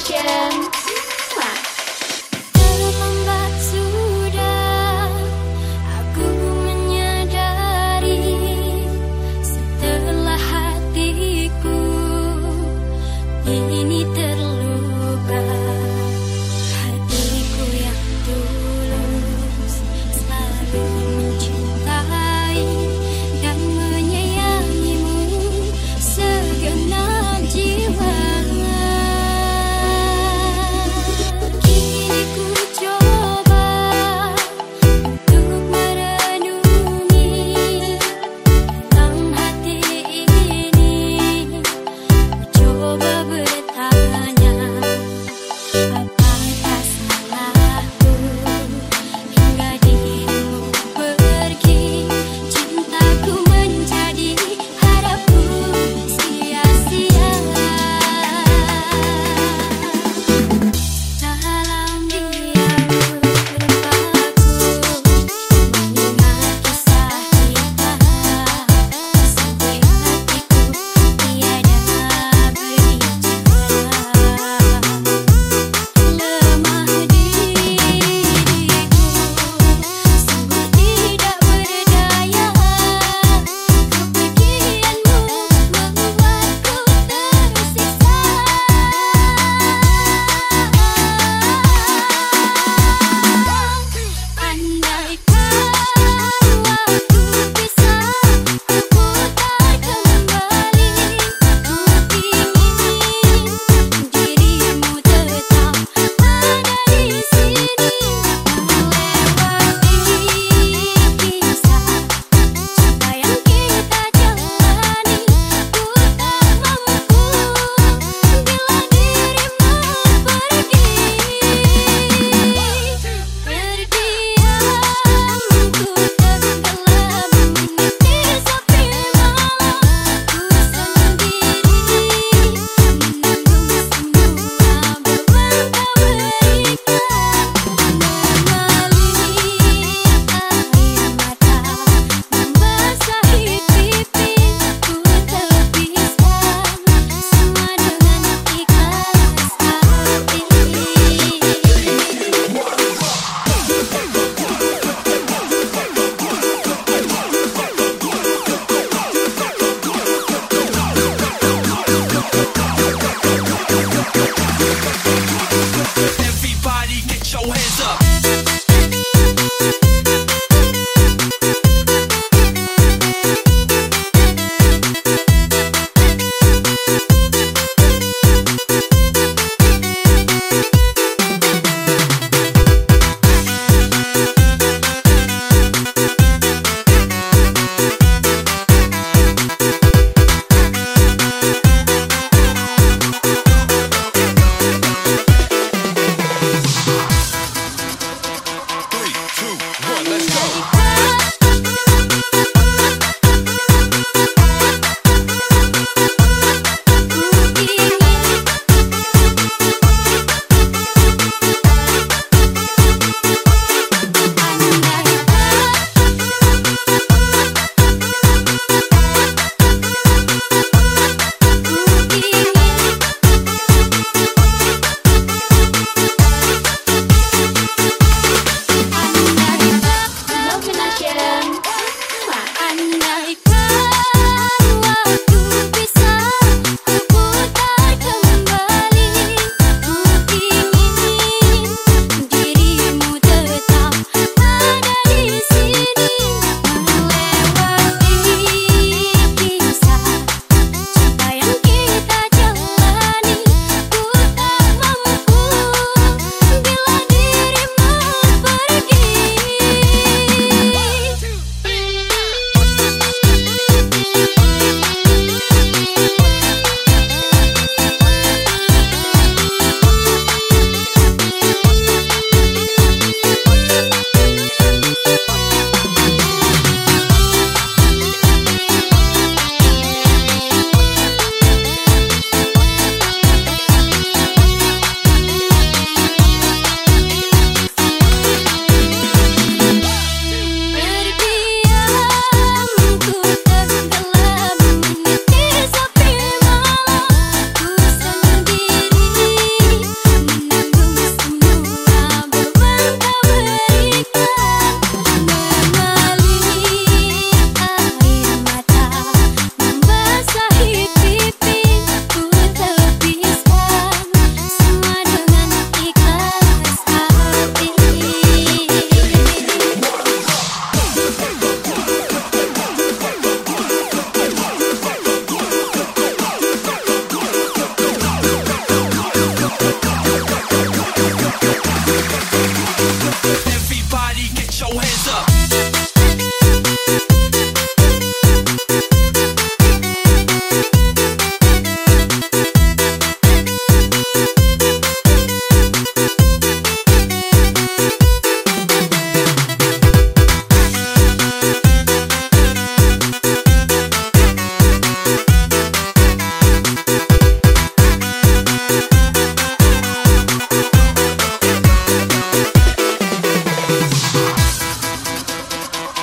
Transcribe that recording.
Again.